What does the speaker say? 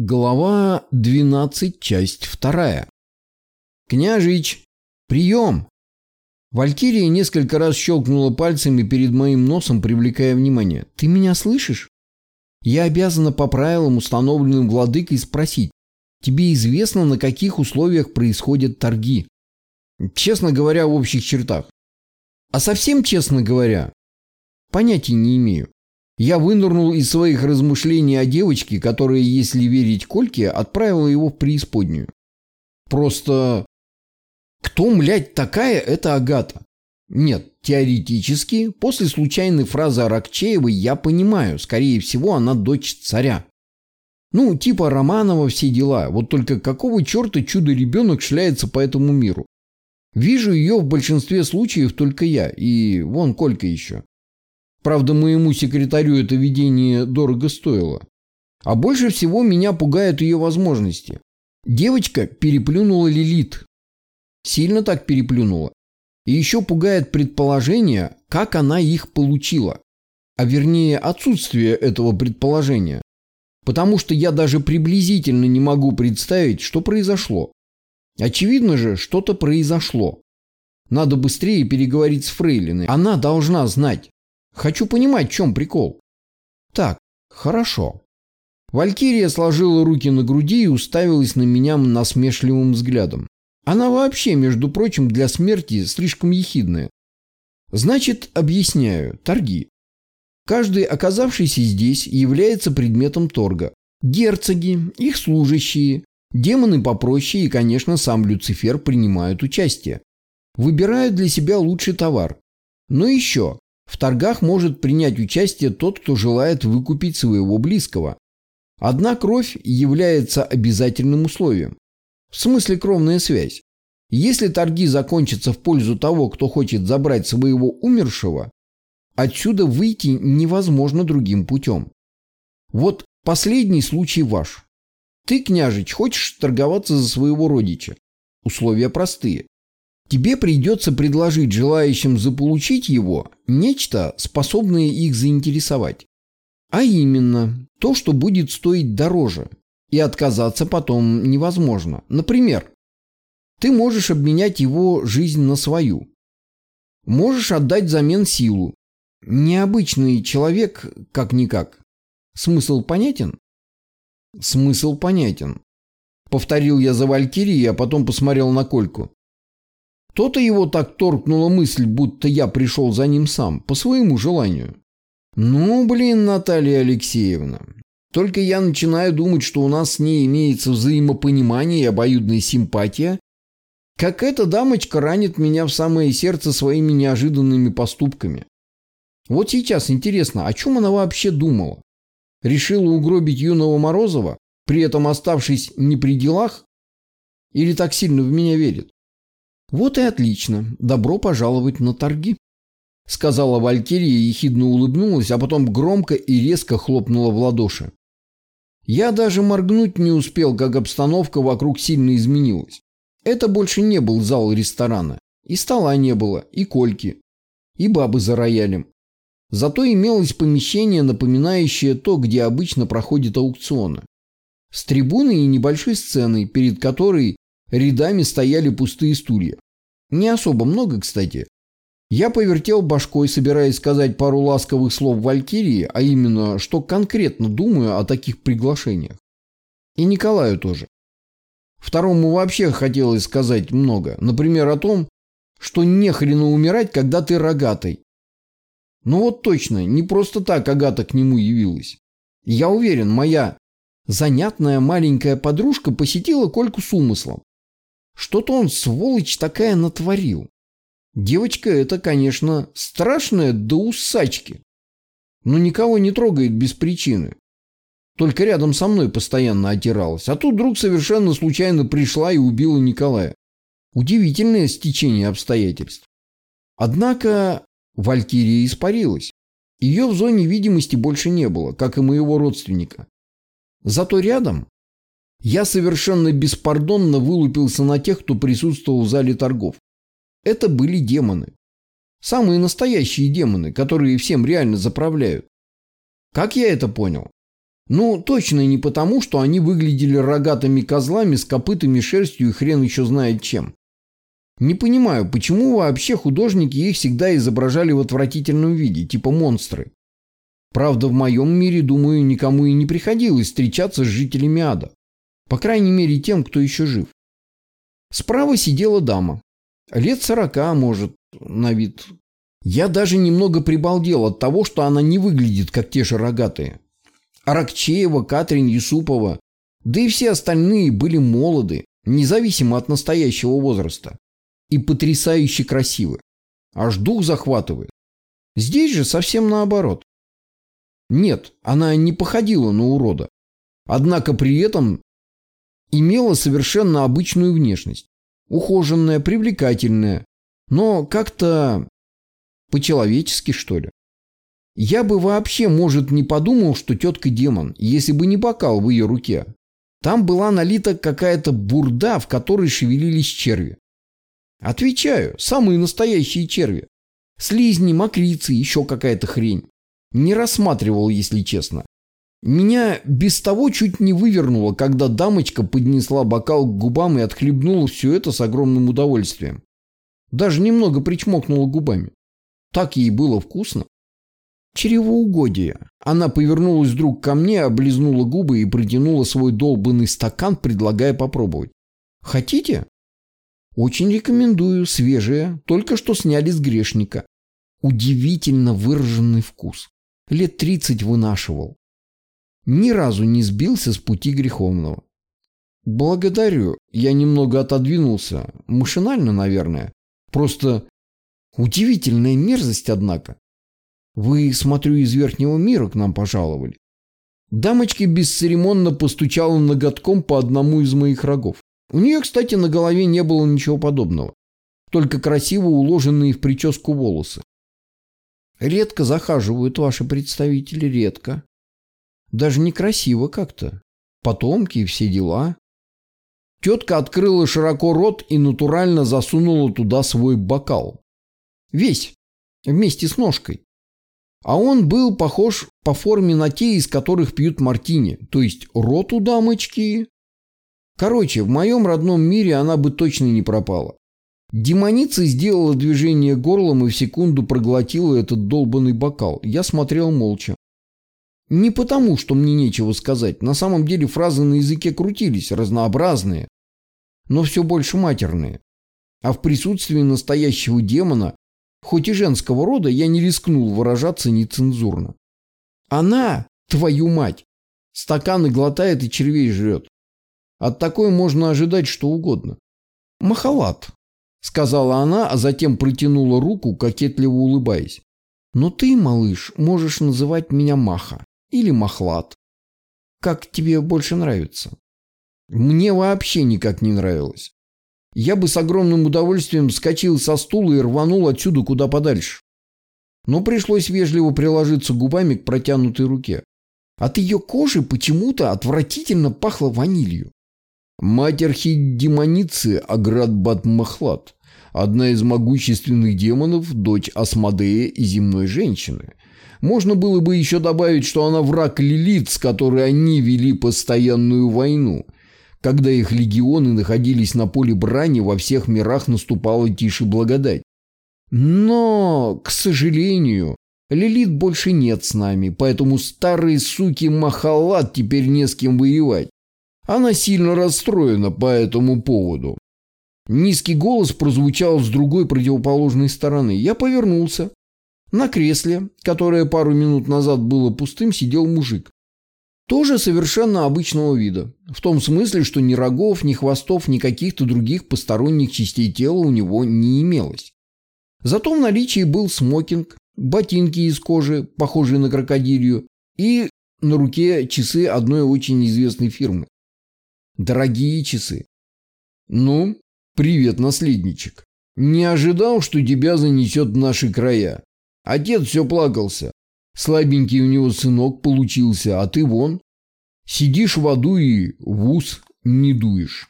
Глава 12, часть 2. «Княжич, прием!» Валькирия несколько раз щелкнула пальцами перед моим носом, привлекая внимание. «Ты меня слышишь?» Я обязана по правилам, установленным владыкой, спросить. «Тебе известно, на каких условиях происходят торги?» Честно говоря, в общих чертах. А совсем честно говоря, понятия не имею. Я вынырнул из своих размышлений о девочке, которая, если верить Кольке, отправила его в преисподнюю. Просто... Кто, млядь, такая эта Агата? Нет, теоретически, после случайной фразы Аракчеевой я понимаю, скорее всего, она дочь царя. Ну, типа Романова все дела, вот только какого черта чудо-ребенок шляется по этому миру? Вижу ее в большинстве случаев только я, и вон Колька еще. Правда, моему секретарю это видение дорого стоило. А больше всего меня пугают ее возможности. Девочка переплюнула Лилит. Сильно так переплюнула. И еще пугает предположение, как она их получила. А вернее, отсутствие этого предположения. Потому что я даже приблизительно не могу представить, что произошло. Очевидно же, что-то произошло. Надо быстрее переговорить с Фрейлиной. Она должна знать. Хочу понимать, в чем прикол. Так, хорошо. Валькирия сложила руки на груди и уставилась на меня насмешливым взглядом. Она вообще, между прочим, для смерти слишком ехидная. Значит, объясняю, торги. Каждый, оказавшийся здесь, является предметом торга. Герцоги, их служащие, демоны попроще и, конечно, сам Люцифер принимают участие. Выбирают для себя лучший товар. Но еще, в торгах может принять участие тот, кто желает выкупить своего близкого. Одна кровь является обязательным условием. В смысле кровная связь. Если торги закончатся в пользу того, кто хочет забрать своего умершего, отсюда выйти невозможно другим путем. Вот последний случай ваш. Ты, княжич, хочешь торговаться за своего родича. Условия простые. Тебе придется предложить желающим заполучить его нечто, способное их заинтересовать. А именно, то, что будет стоить дороже, и отказаться потом невозможно. Например, ты можешь обменять его жизнь на свою. Можешь отдать взамен силу. Необычный человек, как-никак. Смысл понятен? Смысл понятен. Повторил я за Валькирией, а потом посмотрел на Кольку. То-то его так торкнула мысль, будто я пришел за ним сам, по своему желанию. Ну, блин, Наталья Алексеевна. Только я начинаю думать, что у нас с ней имеется взаимопонимание и обоюдная симпатия, как эта дамочка ранит меня в самое сердце своими неожиданными поступками. Вот сейчас интересно, о чем она вообще думала? Решила угробить юного Морозова, при этом оставшись не при делах? Или так сильно в меня верит? «Вот и отлично. Добро пожаловать на торги», — сказала Валькирия ехидно улыбнулась, а потом громко и резко хлопнула в ладоши. Я даже моргнуть не успел, как обстановка вокруг сильно изменилась. Это больше не был зал ресторана. И стола не было, и кольки, и бабы за роялем. Зато имелось помещение, напоминающее то, где обычно проходят аукционы. С трибуной и небольшой сценой, перед которой Рядами стояли пустые стулья. Не особо много, кстати. Я повертел башкой, собираясь сказать пару ласковых слов Валькирии, а именно, что конкретно думаю о таких приглашениях. И Николаю тоже. Второму вообще хотелось сказать много. Например, о том, что не хрена умирать, когда ты рогатый. Ну вот точно, не просто так Агата к нему явилась. Я уверен, моя занятная маленькая подружка посетила Кольку с умыслом. Что-то он, сволочь такая, натворил. Девочка это, конечно, страшная до усачки. Но никого не трогает без причины. Только рядом со мной постоянно отиралась. А тут вдруг совершенно случайно пришла и убила Николая. Удивительное стечение обстоятельств. Однако Валькирия испарилась. Ее в зоне видимости больше не было, как и моего родственника. Зато рядом я совершенно беспардонно вылупился на тех, кто присутствовал в зале торгов. Это были демоны. Самые настоящие демоны, которые всем реально заправляют. Как я это понял? Ну, точно не потому, что они выглядели рогатыми козлами с копытами, шерстью и хрен еще знает чем. Не понимаю, почему вообще художники их всегда изображали в отвратительном виде, типа монстры. Правда, в моем мире, думаю, никому и не приходилось встречаться с жителями ада. По крайней мере, тем, кто еще жив. Справа сидела дама. Лет сорока, может, на вид. Я даже немного прибалдел от того, что она не выглядит, как те же рогатые. Аракчеева, Катрин Юсупова, да и все остальные были молоды, независимо от настоящего возраста. И потрясающе красивы. Аж дух захватывает. Здесь же совсем наоборот. Нет, она не походила на урода. Однако при этом имела совершенно обычную внешность. Ухоженная, привлекательная, но как-то по-человечески, что ли. Я бы вообще, может, не подумал, что тетка демон, если бы не бокал в ее руке. Там была налита какая-то бурда, в которой шевелились черви. Отвечаю, самые настоящие черви. Слизни, мокрицы, еще какая-то хрень. Не рассматривал, если честно. Меня без того чуть не вывернуло, когда дамочка поднесла бокал к губам и отхлебнула все это с огромным удовольствием. Даже немного причмокнула губами. Так ей было вкусно. Чревоугодие. Она повернулась вдруг ко мне, облизнула губы и протянула свой долбанный стакан, предлагая попробовать. Хотите? Очень рекомендую. Свежее. Только что сняли с грешника. Удивительно выраженный вкус. Лет тридцать вынашивал. Ни разу не сбился с пути греховного. Благодарю. Я немного отодвинулся. Машинально, наверное. Просто удивительная мерзость, однако. Вы, смотрю, из верхнего мира к нам пожаловали. Дамочка бесцеремонно постучала ноготком по одному из моих рогов. У нее, кстати, на голове не было ничего подобного. Только красиво уложенные в прическу волосы. Редко захаживают ваши представители, редко. Даже некрасиво как-то. Потомки и все дела. Тетка открыла широко рот и натурально засунула туда свой бокал. Весь. Вместе с ножкой. А он был похож по форме на те, из которых пьют мартини. То есть рот у дамочки. Короче, в моем родном мире она бы точно не пропала. Демоница сделала движение горлом и в секунду проглотила этот долбанный бокал. Я смотрел молча. Не потому, что мне нечего сказать. На самом деле фразы на языке крутились, разнообразные, но все больше матерные. А в присутствии настоящего демона, хоть и женского рода, я не рискнул выражаться нецензурно. Она, твою мать, стаканы глотает и червей жрет. От такой можно ожидать что угодно. Махалат, сказала она, а затем протянула руку, кокетливо улыбаясь. Но ты, малыш, можешь называть меня Маха. Или мохлат. Как тебе больше нравится? Мне вообще никак не нравилось. Я бы с огромным удовольствием скочил со стула и рванул отсюда куда подальше. Но пришлось вежливо приложиться губами к протянутой руке. От ее кожи почему-то отвратительно пахло ванилью. Мать архидемоницы Аград Батмахлад, одна из могущественных демонов, дочь Асмодея и земной женщины – можно было бы еще добавить, что она враг Лилит, с которой они вели постоянную войну. Когда их легионы находились на поле брани, во всех мирах наступала тише благодать. Но, к сожалению, Лилит больше нет с нами, поэтому старые суки Махалат теперь не с кем воевать. Она сильно расстроена по этому поводу. Низкий голос прозвучал с другой противоположной стороны. Я повернулся. На кресле, которое пару минут назад было пустым, сидел мужик. Тоже совершенно обычного вида. В том смысле, что ни рогов, ни хвостов, ни каких-то других посторонних частей тела у него не имелось. Зато в наличии был смокинг, ботинки из кожи, похожие на крокодилью, и на руке часы одной очень известной фирмы. Дорогие часы. Ну, привет, наследничек. Не ожидал, что тебя занесет в наши края. Отец все плакался. Слабенький у него сынок получился, а ты вон. Сидишь в аду и в ус не дуешь.